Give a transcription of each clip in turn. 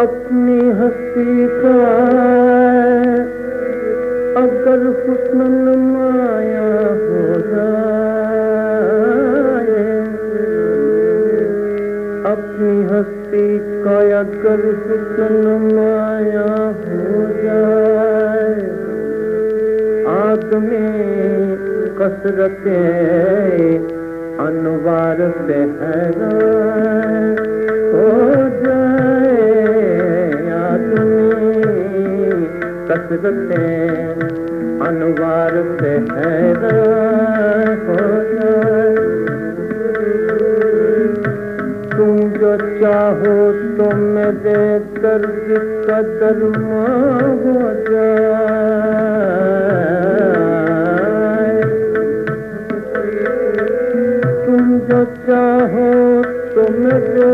अपनी हस्ती का अगर हुस्न माया हो जाए, अपनी हस्ती का अगर हुस्न माया हो जाए आदमी कसरते अनवार से हो कसरते अनवार से हो तुम जो चाहो तो मेरे दर्द का दरमा हो जाए। जो चाहो तो मेरे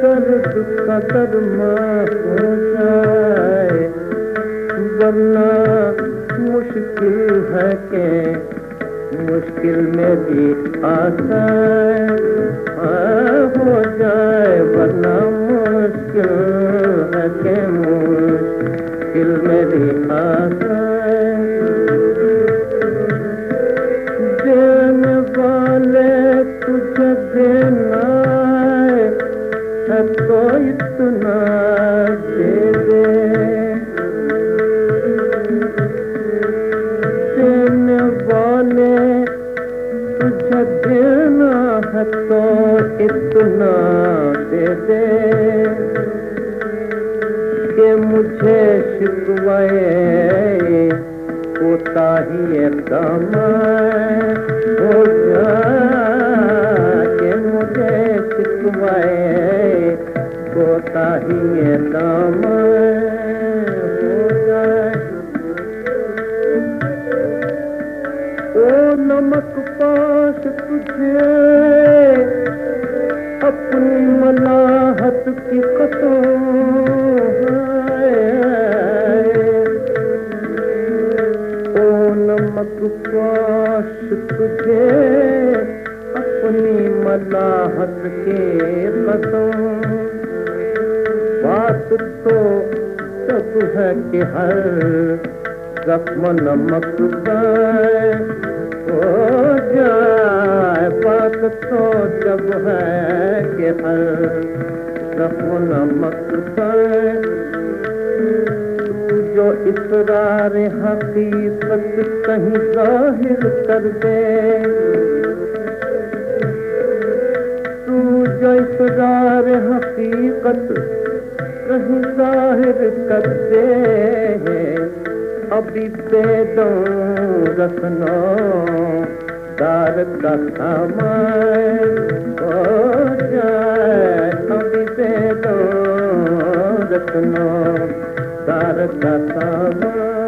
दर्द का दरमा हो जाए। वरना मुश्किल है के मुश्किल में भी आसान हो तुझे देना है तो इतना दे दे। कि मुझे शिकवाए होता ही एकदम हो कि मुझे शिकवाए होता ही एकदम नमक पास तुझे, अपनी मलाहत की कसम ओ नमक पास तुझे, अपनी मलाहत के कसम बात तो सब है कि हर जख्म नमक पर। तो जो इसरार हकीकत कहीं ज़ाहिर कर दे। तू जो इसरार हकीकत कहीं ज़ाहिर कर दे। अभी दे दो रखनो दार का सामान हो जाए। अभी दे दो रखनो दार का सामान